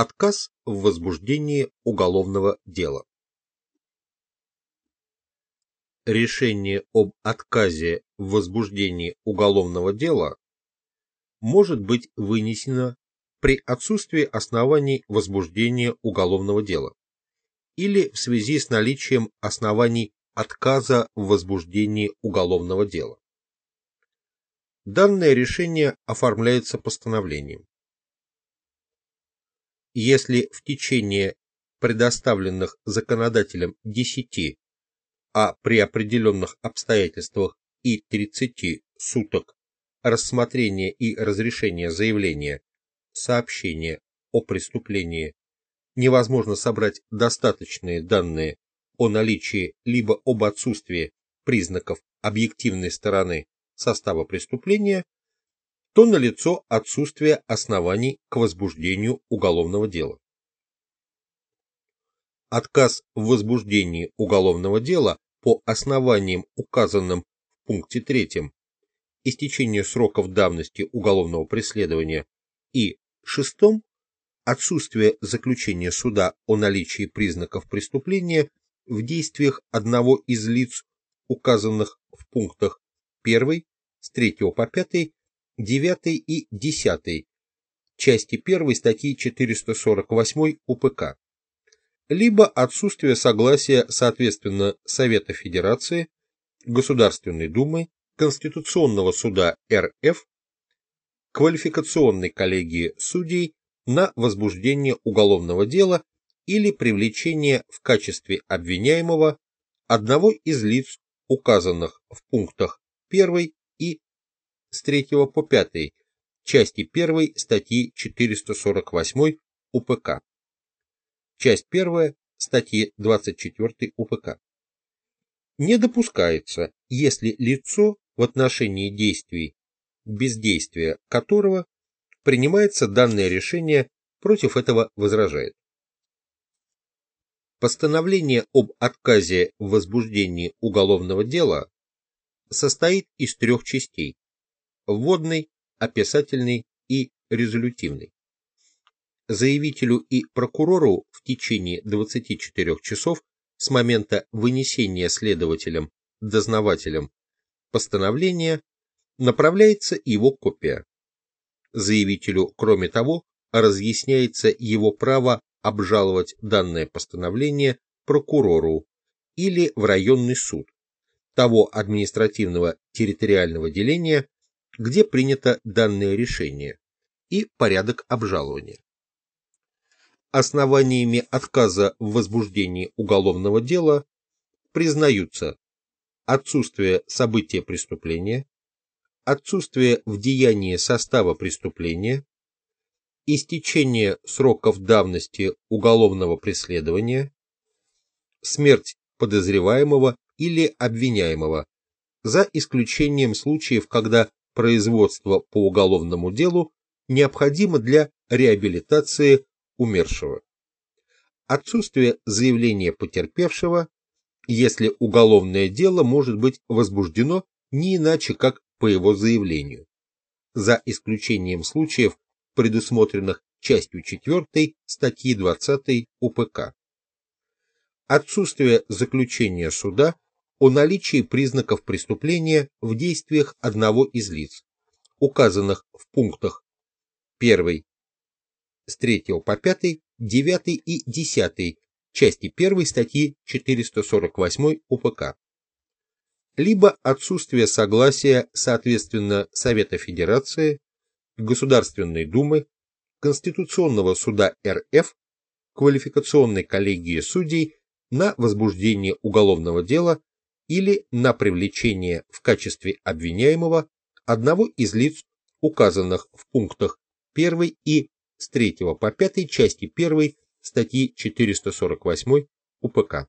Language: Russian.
Отказ в возбуждении уголовного дела. Решение об отказе в возбуждении уголовного дела может быть вынесено при отсутствии оснований возбуждения уголовного дела или в связи с наличием оснований отказа в возбуждении уголовного дела. Данное решение оформляется постановлением. Если в течение предоставленных законодателем 10, а при определенных обстоятельствах и 30 суток рассмотрения и разрешения заявления, сообщения о преступлении невозможно собрать достаточные данные о наличии либо об отсутствии признаков объективной стороны состава преступления, то налицо отсутствие оснований к возбуждению уголовного дела. Отказ в возбуждении уголовного дела по основаниям, указанным в пункте 3, истечение сроков давности уголовного преследования и шестом, отсутствие заключения суда о наличии признаков преступления в действиях одного из лиц, указанных в пунктах 1, с 3 по 5, 9 и 10 части 1 статьи 448 УПК, либо отсутствие согласия, соответственно, Совета Федерации, Государственной Думы, Конституционного суда РФ, квалификационной коллегии судей на возбуждение уголовного дела или привлечение в качестве обвиняемого одного из лиц, указанных в пунктах 1 и с 3 по 5 части 1 статьи 448 УПК. Часть 1 статьи 24 УПК. Не допускается, если лицо в отношении действий, бездействия которого принимается данное решение, против этого возражает. Постановление об отказе в возбуждении уголовного дела состоит из трех частей – вводной, описательной и резолютивной. Заявителю и прокурору в течение 24 часов с момента вынесения следователем, дознавателем постановления направляется его копия. Заявителю, кроме того, разъясняется его право обжаловать данное постановление прокурору или в районный суд того административного территориального деления, где принято данное решение, и порядок обжалования. Основаниями отказа в возбуждении уголовного дела признаются отсутствие события преступления, отсутствие в деянии состава преступления, истечение сроков давности уголовного преследования, смерть подозреваемого или обвиняемого, за исключением случаев, когда производство по уголовному делу необходимо для реабилитации умершего. Отсутствие заявления потерпевшего, если уголовное дело может быть возбуждено не иначе, как по его заявлению, за исключением случаев, предусмотренных частью 4 статьи 20 УПК. Отсутствие заключения суда о наличии признаков преступления в действиях одного из лиц, указанных в пунктах 1 с 3 по 5, 9 и 10 части 1 статьи 448 УПК. Либо отсутствие согласия, соответственно, Совета Федерации, Государственной Думы, Конституционного суда РФ, квалификационной коллегии судей на возбуждение уголовного дела или на привлечение в качестве обвиняемого одного из лиц, указанных в пунктах 1 и с 3 по 5 части 1 статьи 448 УПК.